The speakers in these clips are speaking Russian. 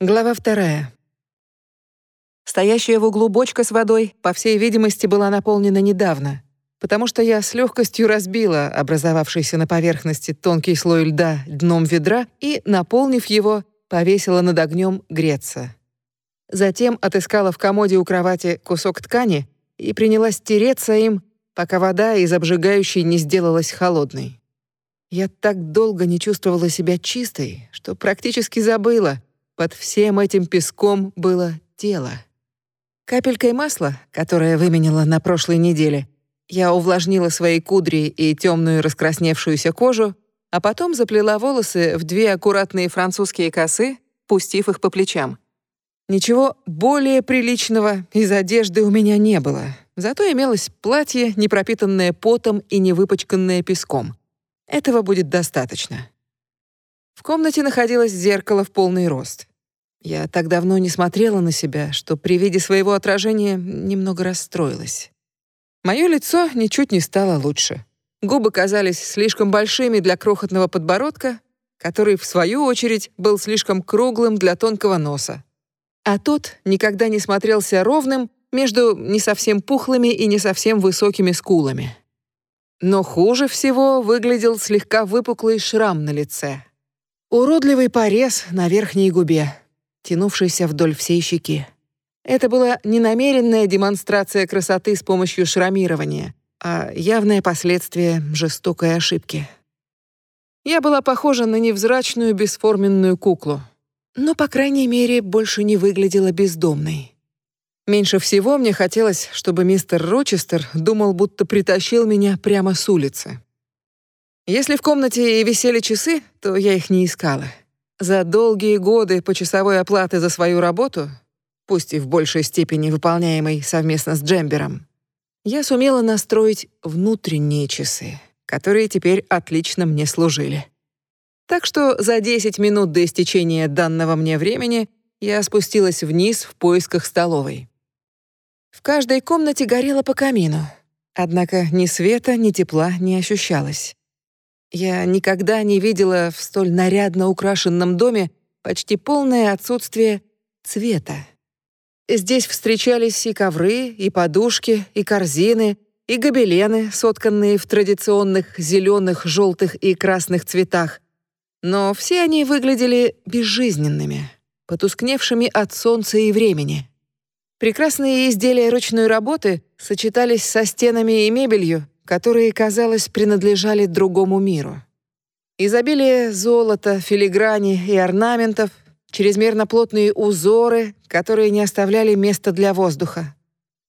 Глава вторая. Стоящая в углу бочка с водой, по всей видимости, была наполнена недавно, потому что я с легкостью разбила образовавшийся на поверхности тонкий слой льда дном ведра и, наполнив его, повесила над огнем греться. Затем отыскала в комоде у кровати кусок ткани и принялась тереться им, пока вода из обжигающей не сделалась холодной. Я так долго не чувствовала себя чистой, что практически забыла, под всем этим песком было тело. Капелькой масла, которое выменила на прошлой неделе, я увлажнила свои кудри и темную раскрасневшуюся кожу, а потом заплела волосы в две аккуратные французские косы, пустив их по плечам. Ничего более приличного из одежды у меня не было, зато имелось платье, не пропитанное потом и не выпачканное песком. Этого будет достаточно. В комнате находилось зеркало в полный рост. Я так давно не смотрела на себя, что при виде своего отражения немного расстроилась. Мое лицо ничуть не стало лучше. Губы казались слишком большими для крохотного подбородка, который, в свою очередь, был слишком круглым для тонкого носа. А тот никогда не смотрелся ровным между не совсем пухлыми и не совсем высокими скулами. Но хуже всего выглядел слегка выпуклый шрам на лице. Уродливый порез на верхней губе, тянувшийся вдоль всей щеки. Это была не намеренная демонстрация красоты с помощью шрамирования, а явное последствие жестокой ошибки. Я была похожа на невзрачную бесформенную куклу, но, по крайней мере, больше не выглядела бездомной. Меньше всего мне хотелось, чтобы мистер Рочестер думал, будто притащил меня прямо с улицы. Если в комнате и висели часы, то я их не искала. За долгие годы почасовой оплаты за свою работу, пусть и в большей степени выполняемой совместно с Джембером, я сумела настроить внутренние часы, которые теперь отлично мне служили. Так что за 10 минут до истечения данного мне времени я спустилась вниз в поисках столовой. В каждой комнате горело по камину, однако ни света, ни тепла не ощущалось. Я никогда не видела в столь нарядно украшенном доме почти полное отсутствие цвета. Здесь встречались и ковры, и подушки, и корзины, и гобелены, сотканные в традиционных зеленых, желтых и красных цветах. Но все они выглядели безжизненными, потускневшими от солнца и времени. Прекрасные изделия ручной работы сочетались со стенами и мебелью, которые, казалось, принадлежали другому миру. Изобилие золота, филиграни и орнаментов, чрезмерно плотные узоры, которые не оставляли места для воздуха.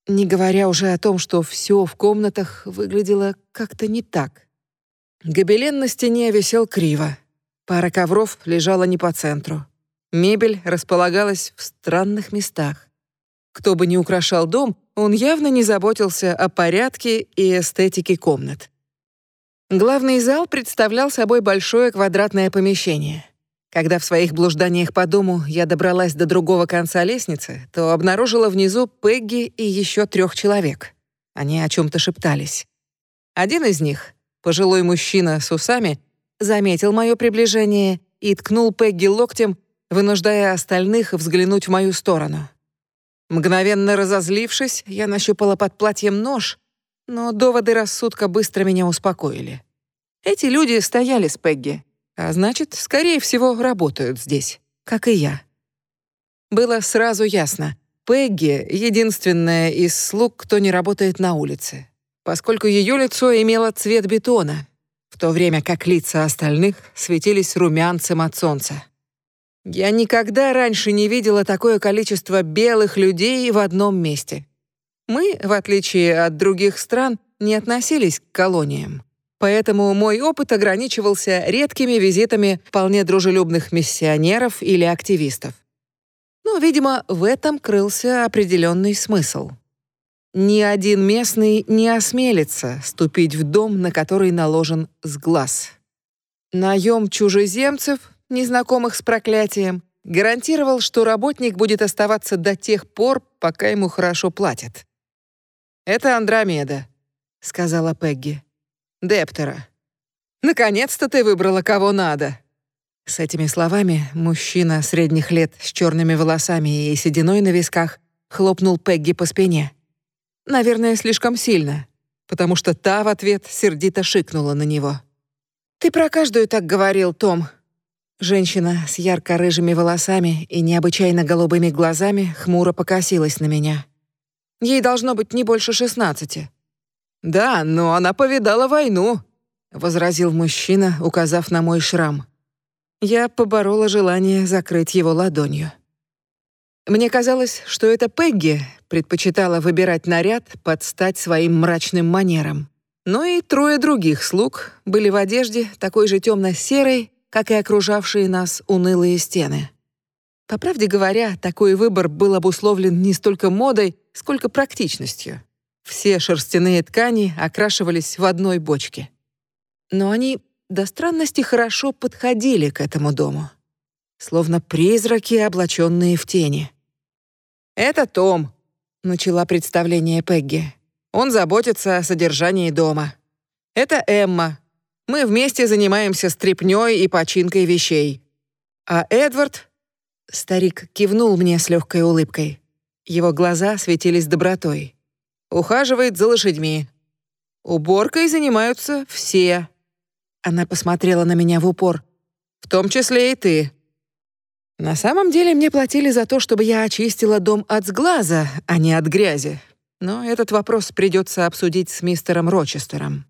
Не говоря уже о том, что все в комнатах выглядело как-то не так. Гобелен на стене висел криво. Пара ковров лежала не по центру. Мебель располагалась в странных местах. Кто бы ни украшал дом, он явно не заботился о порядке и эстетике комнат. Главный зал представлял собой большое квадратное помещение. Когда в своих блужданиях по дому я добралась до другого конца лестницы, то обнаружила внизу Пегги и еще трех человек. Они о чем то шептались. Один из них, пожилой мужчина с усами, заметил мое приближение и ткнул Пегги локтем, вынуждая остальных взглянуть в мою сторону. Мгновенно разозлившись, я нащупала под платьем нож, но доводы рассудка быстро меня успокоили. Эти люди стояли с Пегги, а значит, скорее всего, работают здесь, как и я. Было сразу ясно, Пегги — единственная из слуг, кто не работает на улице, поскольку ее лицо имело цвет бетона, в то время как лица остальных светились румянцем от солнца. Я никогда раньше не видела такое количество белых людей в одном месте. Мы, в отличие от других стран, не относились к колониям. Поэтому мой опыт ограничивался редкими визитами вполне дружелюбных миссионеров или активистов. Но, видимо, в этом крылся определенный смысл. Ни один местный не осмелится ступить в дом, на который наложен сглаз. Наем чужеземцев незнакомых с проклятием, гарантировал, что работник будет оставаться до тех пор, пока ему хорошо платят. «Это Андромеда», — сказала Пегги. «Дептера. Наконец-то ты выбрала, кого надо». С этими словами мужчина средних лет с черными волосами и сединой на висках хлопнул Пегги по спине. Наверное, слишком сильно, потому что та в ответ сердито шикнула на него. «Ты про каждую так говорил, Том». Женщина с ярко-рыжими волосами и необычайно голубыми глазами хмуро покосилась на меня. Ей должно быть не больше шестнадцати. «Да, но она повидала войну», — возразил мужчина, указав на мой шрам. Я поборола желание закрыть его ладонью. Мне казалось, что это Пегги предпочитала выбирать наряд под стать своим мрачным манерам. Но и трое других слуг были в одежде такой же темно-серой, как и окружавшие нас унылые стены. По правде говоря, такой выбор был обусловлен не столько модой, сколько практичностью. Все шерстяные ткани окрашивались в одной бочке. Но они до странности хорошо подходили к этому дому. Словно призраки, облаченные в тени. «Это Том», — начала представление Пегги. «Он заботится о содержании дома. Это Эмма. Мы вместе занимаемся стряпнёй и починкой вещей. А Эдвард...» Старик кивнул мне с легкой улыбкой. Его глаза светились добротой. «Ухаживает за лошадьми. Уборкой занимаются все. Она посмотрела на меня в упор. «В том числе и ты». На самом деле мне платили за то, чтобы я очистила дом от сглаза, а не от грязи. Но этот вопрос придется обсудить с мистером Рочестером.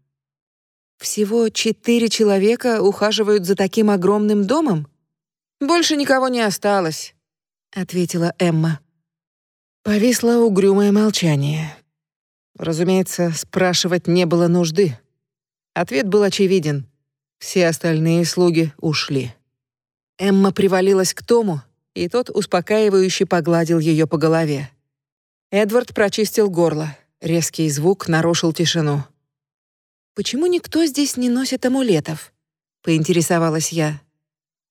Всего четыре человека ухаживают за таким огромным домом? Больше никого не осталось, ответила Эмма. Повисло угрюмое молчание. Разумеется, спрашивать не было нужды. Ответ был очевиден. Все остальные слуги ушли. Эмма привалилась к Тому, и тот успокаивающе погладил ее по голове. Эдвард прочистил горло. Резкий звук нарушил тишину. «Почему никто здесь не носит амулетов?» — поинтересовалась я.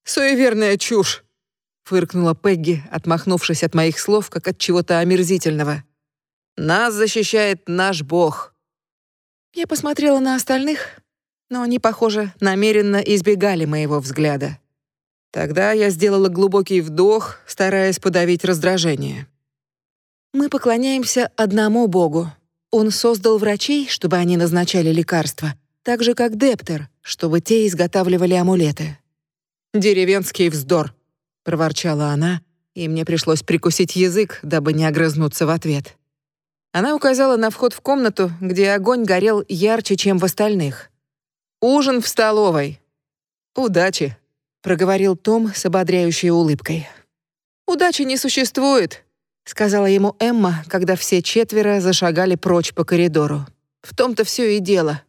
«Суеверная чушь!» — фыркнула Пегги, отмахнувшись от моих слов, как от чего-то омерзительного. «Нас защищает наш бог». Я посмотрела на остальных, но они, похоже, намеренно избегали моего взгляда. Тогда я сделала глубокий вдох, стараясь подавить раздражение. Мы поклоняемся одному Богу. Он создал врачей, чтобы они назначали лекарства, так же как Дептер, чтобы те изготавливали амулеты. Деревенский вздор, проворчала она, и мне пришлось прикусить язык, дабы не огрызнуться в ответ. Она указала на вход в комнату, где огонь горел ярче, чем в остальных. Ужин в столовой. Удачи, проговорил Том с ободряющей улыбкой. Удачи не существует, сказала ему Эмма, когда все четверо зашагали прочь по коридору. В том-то все и дело.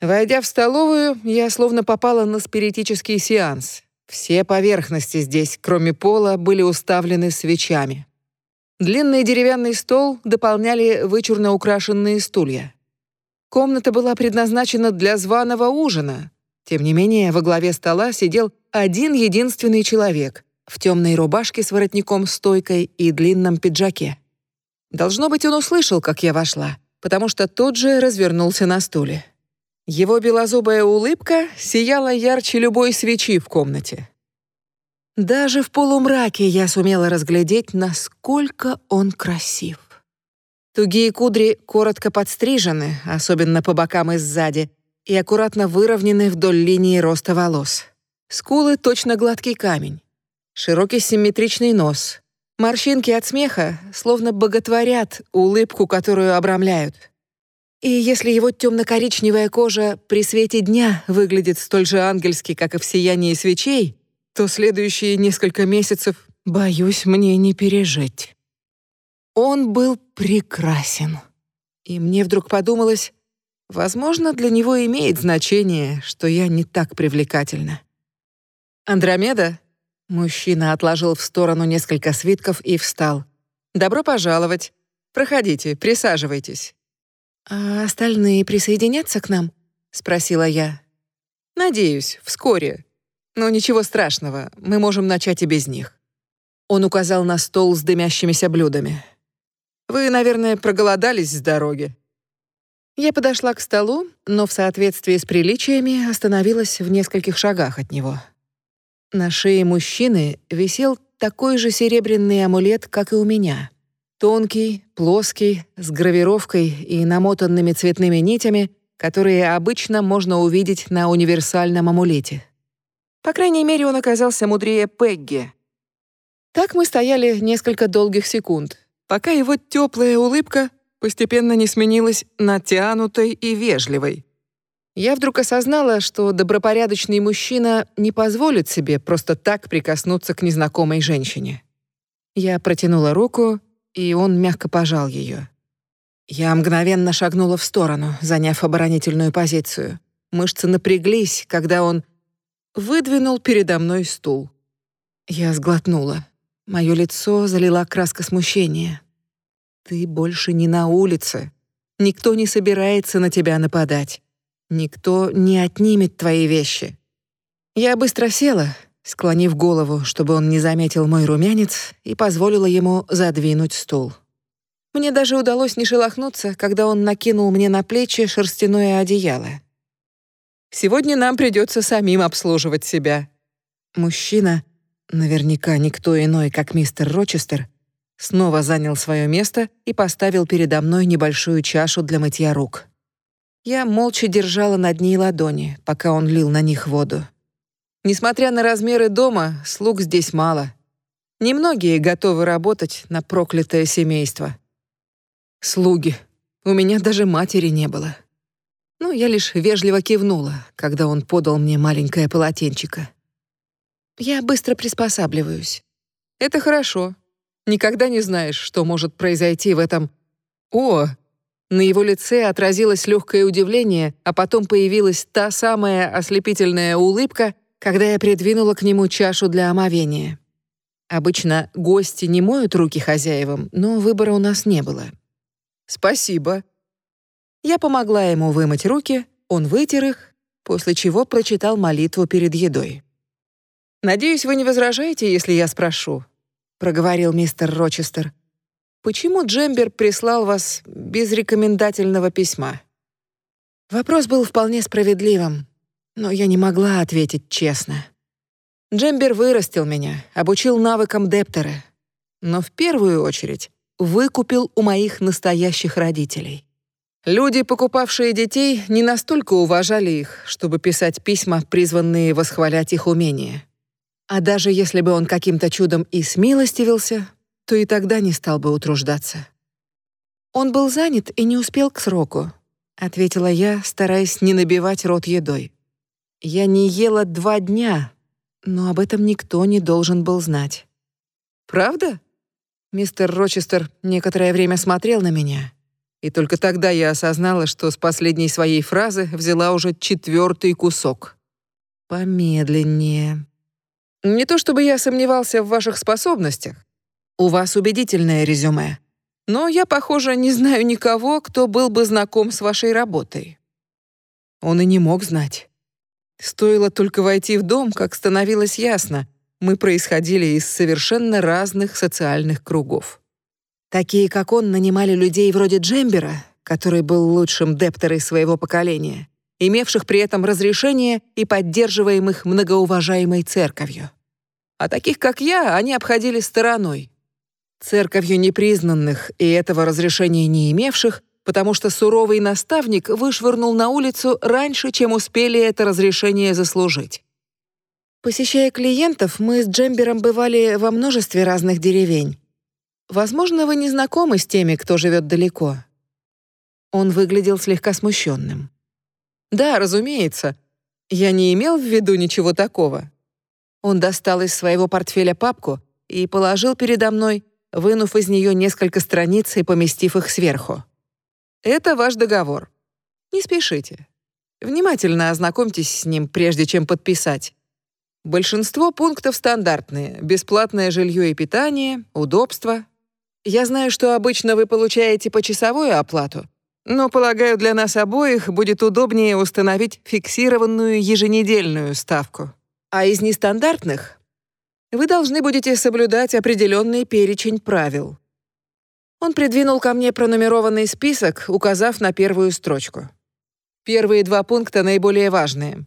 Войдя в столовую, я словно попала на спиритический сеанс. Все поверхности здесь, кроме пола, были уставлены свечами. Длинный деревянный стол дополняли вычурно украшенные стулья. Комната была предназначена для званого ужина. Тем не менее, во главе стола сидел один единственный человек в темной рубашке с воротником-стойкой и длинном пиджаке. Должно быть, он услышал, как я вошла, потому что тот же развернулся на стуле. Его белозубая улыбка сияла ярче любой свечи в комнате. Даже в полумраке я сумела разглядеть, насколько он красив. Тугие кудри коротко подстрижены, особенно по бокам и сзади, и аккуратно выровнены вдоль линии роста волос. Скулы точно гладкий камень. Широкий симметричный нос. Морщинки от смеха словно боготворят улыбку, которую обрамляют. И если его темно-коричневая кожа при свете дня выглядит столь же ангельски, как и в сиянии свечей, то следующие несколько месяцев, боюсь, мне не пережить. Он был прекрасен. И мне вдруг подумалось, возможно, для него имеет значение, что я не так привлекательна. Андромеда? Мужчина отложил в сторону несколько свитков и встал. Добро пожаловать. Проходите, присаживайтесь. А остальные присоединятся к нам? спросила я. Надеюсь, вскоре. Но ничего страшного, мы можем начать и без них. Он указал на стол с дымящимися блюдами. Вы, наверное, проголодались с дороги». Я подошла к столу, но в соответствии с приличиями остановилась в нескольких шагах от него. На шее мужчины висел такой же серебряный амулет, как и у меня. Тонкий, плоский, с гравировкой и намотанными цветными нитями, которые обычно можно увидеть на универсальном амулете. По крайней мере, он оказался мудрее Пегги. Так мы стояли несколько долгих секунд, пока его теплая улыбка постепенно не сменилась натянутой и вежливой. Я вдруг осознала, что добропорядочный мужчина не позволит себе просто так прикоснуться к незнакомой женщине. Я протянула руку, и он мягко пожал ее. Я мгновенно шагнула в сторону, заняв оборонительную позицию. Мышцы напряглись, когда он выдвинул передо мной стул. Я сглотнула. Мое лицо залила краска смущения. Ты больше не на улице. Никто не собирается на тебя нападать. Никто не отнимет твои вещи. Я быстро села, склонив голову, чтобы он не заметил мой румянец, и позволила ему задвинуть стул. Мне даже удалось не шелохнуться, когда он накинул мне на плечи шерстяное одеяло. Сегодня нам придется самим обслуживать себя. Мужчина, наверняка никто иной, как мистер Рочестер, снова занял свое место и поставил передо мной небольшую чашу для мытья рук. Я молча держала над ней ладони, пока он лил на них воду. Несмотря на размеры дома, слуг здесь мало. Немногие готовы работать на проклятое семейство. Слуги. У меня даже матери не было. Ну, я лишь вежливо кивнула, когда он подал мне маленькое полотенчико. Я быстро приспосабливаюсь. Это хорошо. Никогда не знаешь, что может произойти в этом... О! На его лице отразилось легкое удивление, а потом появилась та самая ослепительная улыбка, когда я придвинула к нему чашу для омовения. Обычно гости не моют руки хозяевам, но выбора у нас не было. «Спасибо». Я помогла ему вымыть руки, он вытер их, после чего прочитал молитву перед едой. «Надеюсь, вы не возражаете, если я спрошу?» проговорил мистер Рочестер. Почему Джембер прислал вас без рекомендательного письма? Вопрос был вполне справедливым, но я не могла ответить честно. Джембер вырастил меня, обучил навыкам Дептера, но в первую очередь выкупил у моих настоящих родителей. Люди, покупавшие детей, не настолько уважали их, чтобы писать письма, призванные восхвалять их умения. А даже если бы он каким-то чудом и смилостивился, то и тогда не стал бы утруждаться. Он был занят и не успел к сроку, ответила я, стараясь не набивать рот едой. Я не ела два дня, но об этом никто не должен был знать. Правда? Мистер Рочестер некоторое время смотрел на меня, и только тогда я осознала, что с последней своей фразы взяла уже четвертый кусок. Помедленнее. Не то чтобы я сомневался в ваших способностях. У вас убедительное резюме. Но я, похоже, не знаю никого, кто был бы знаком с вашей работой. Он и не мог знать. Стоило только войти в дом, как становилось ясно, мы происходили из совершенно разных социальных кругов. Такие, как он, нанимали людей вроде Джембера, который был лучшим дептерой своего поколения, имевших при этом разрешение и поддерживаемых многоуважаемой церковью. А таких, как я, они обходили стороной. Церковью непризнанных и этого разрешения не имевших, потому что суровый наставник вышвырнул на улицу раньше, чем успели это разрешение заслужить. Посещая клиентов, мы с Джембером бывали во множестве разных деревень. Возможно, вы не знакомы с теми, кто живет далеко. Он выглядел слегка смущенным. Да, разумеется. Я не имел в виду ничего такого. Он достал из своего портфеля папку и положил передо мной, вынув из нее несколько страниц и поместив их сверху. Это ваш договор. Не спешите. Внимательно ознакомьтесь с ним, прежде чем подписать. Большинство пунктов стандартные: бесплатное жилье и питание, удобство. Я знаю, что обычно вы получаете почасовую оплату, но, полагаю, для нас обоих будет удобнее установить фиксированную еженедельную ставку. А из нестандартных вы должны будете соблюдать определенный перечень правил. Он придвинул ко мне пронумерованный список, указав на первую строчку. Первые два пункта наиболее важные.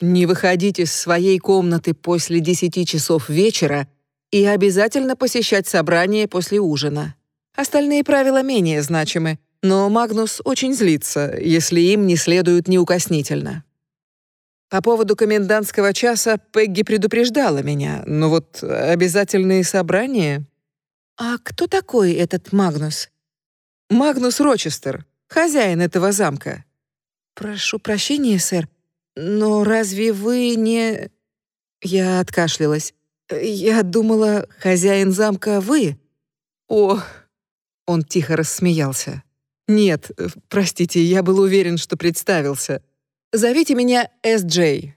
Не выходить из своей комнаты после десяти часов вечера и обязательно посещать собрание после ужина. Остальные правила менее значимы, но Магнус очень злится, если им не следуют неукоснительно. По поводу комендантского часа Пегги предупреждала меня, но вот обязательные собрания... А кто такой этот Магнус? Магнус Рочестер, хозяин этого замка. Прошу прощения, сэр, но разве вы не... Я откашлялась. Я думала, хозяин замка вы. О, он тихо рассмеялся. Нет, простите, я был уверен, что представился. Зовите меня С.Джей.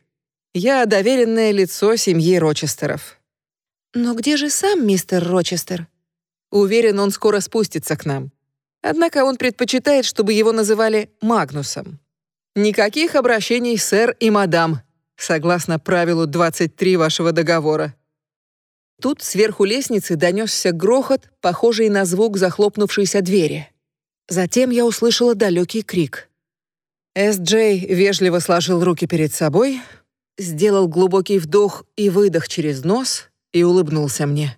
Я доверенное лицо семьи Рочестеров. Но где же сам мистер Рочестер? Уверен, он скоро спустится к нам. Однако он предпочитает, чтобы его называли Магнусом. Никаких обращений сэр и мадам, согласно правилу 23 вашего договора. Тут сверху лестницы донесся грохот, похожий на звук захлопнувшейся двери. Затем я услышала далекий крик. С.Джей вежливо сложил руки перед собой, сделал глубокий вдох и выдох через нос и улыбнулся мне.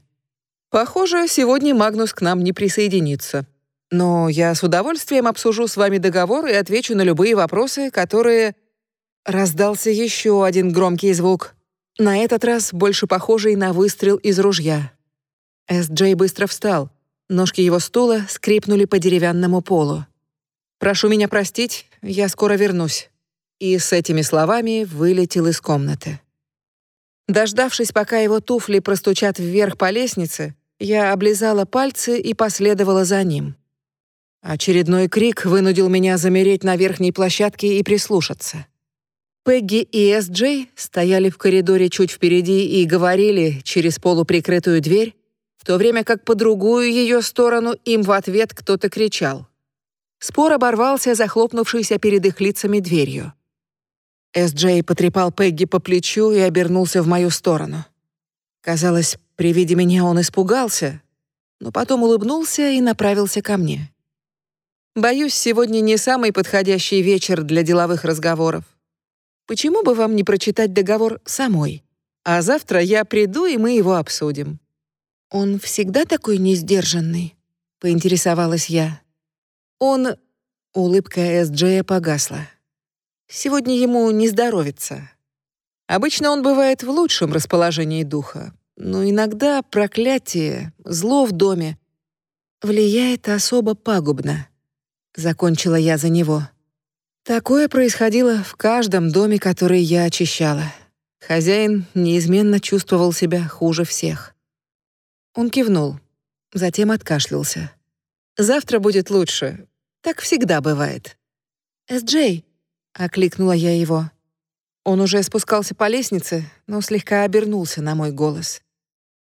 Похоже, сегодня Магнус к нам не присоединится. Но я с удовольствием обсужу с вами договор и отвечу на любые вопросы, которые... Раздался еще один громкий звук, на этот раз больше похожий на выстрел из ружья. С.Джей быстро встал. Ножки его стула скрипнули по деревянному полу. Прошу меня простить, я скоро вернусь». И с этими словами вылетел из комнаты. Дождавшись, пока его туфли простучат вверх по лестнице, я облизала пальцы и последовала за ним. Очередной крик вынудил меня замереть на верхней площадке и прислушаться. Пегги и Эс-Джей стояли в коридоре чуть впереди и говорили через полуприкрытую дверь, в то время как по другую ее сторону им в ответ кто-то кричал. Спор оборвался, захлопнувшийся перед их лицами дверью. С.Джей потрепал Пегги по плечу и обернулся в мою сторону. Казалось, при виде меня он испугался, но потом улыбнулся и направился ко мне. «Боюсь, сегодня не самый подходящий вечер для деловых разговоров. Почему бы вам не прочитать договор самой? А завтра я приду, и мы его обсудим». «Он всегда такой несдержанный?» — поинтересовалась я. Он... Улыбка С.Джея погасла. Сегодня ему не здоровится. Обычно он бывает в лучшем расположении духа, но иногда проклятие, зло в доме влияет особо пагубно. Закончила я за него. Такое происходило в каждом доме, который я очищала. Хозяин неизменно чувствовал себя хуже всех. Он кивнул, затем откашлялся. «Завтра будет лучше. Так всегда бывает. «С-Джей!» — окликнула я его. Он уже спускался по лестнице, но слегка обернулся на мой голос.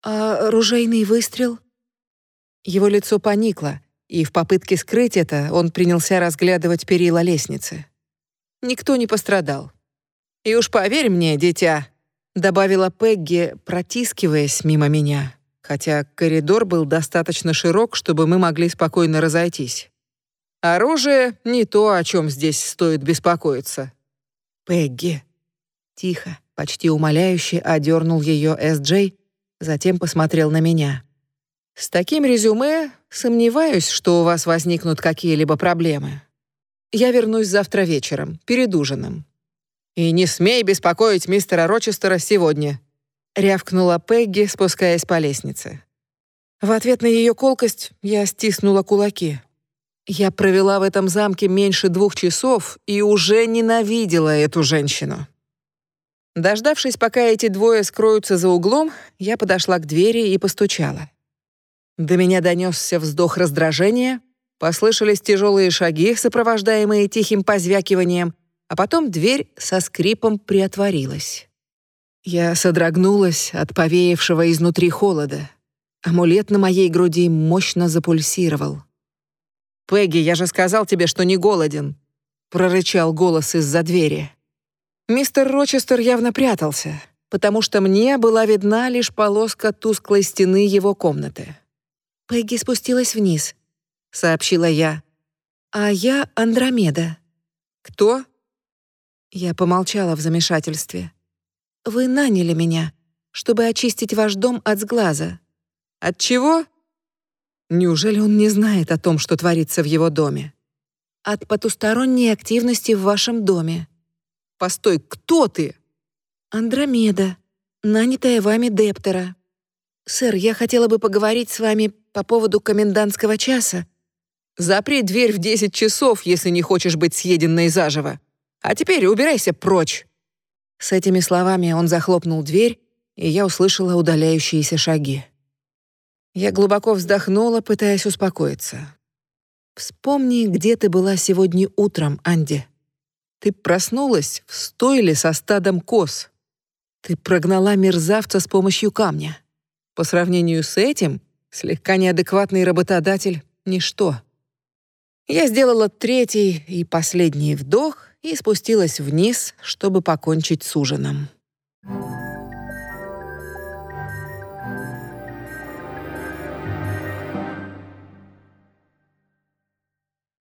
«А ружейный выстрел?» Его лицо поникло, и в попытке скрыть это он принялся разглядывать перила лестницы. Никто не пострадал. «И уж поверь мне, дитя», — добавила Пегги, протискиваясь мимо меня, хотя коридор был достаточно широк, чтобы мы могли спокойно разойтись. Оружие — не то, о чем здесь стоит беспокоиться. Пегги. Тихо, почти умоляюще одернул ее С.Джей, затем посмотрел на меня. С таким резюме сомневаюсь, что у вас возникнут какие-либо проблемы. Я вернусь завтра вечером, перед ужином. И не смей беспокоить мистера Рочестера сегодня, рявкнула Пегги, спускаясь по лестнице. В ответ на ее колкость я стиснула кулаки. Я провела в этом замке меньше двух часов и уже ненавидела эту женщину. Дождавшись, пока эти двое скроются за углом, я подошла к двери и постучала. До меня донесся вздох раздражения, послышались тяжелые шаги, сопровождаемые тихим позвякиванием, а потом дверь со скрипом приотворилась. Я содрогнулась от повеявшего изнутри холода. Амулет на моей груди мощно запульсировал. «Пегги, я же сказал тебе, что не голоден», — прорычал голос из-за двери. Мистер Рочестер явно прятался, потому что мне была видна лишь полоска тусклой стены его комнаты. «Пегги спустилась вниз», — сообщила я. «А я Андромеда». «Кто?» Я помолчала в замешательстве. «Вы наняли меня, чтобы очистить ваш дом от сглаза». «От чего?» Неужели он не знает о том, что творится в его доме? «От потусторонней активности в вашем доме». «Постой, кто ты?» «Андромеда, нанятая вами Дептера. Сэр, я хотела бы поговорить с вами по поводу комендантского часа». «Запри дверь в десять часов, если не хочешь быть съеденной заживо. А теперь убирайся прочь». С этими словами он захлопнул дверь, и я услышала удаляющиеся шаги. Я глубоко вздохнула, пытаясь успокоиться. Вспомни, где ты была сегодня утром, Анди. Ты проснулась в стойле со стадом коз. Ты прогнала мерзавца с помощью камня. По сравнению с этим, слегка неадекватный работодатель — ничто. Я сделала третий и последний вдох и спустилась вниз, чтобы покончить с ужином. Thank.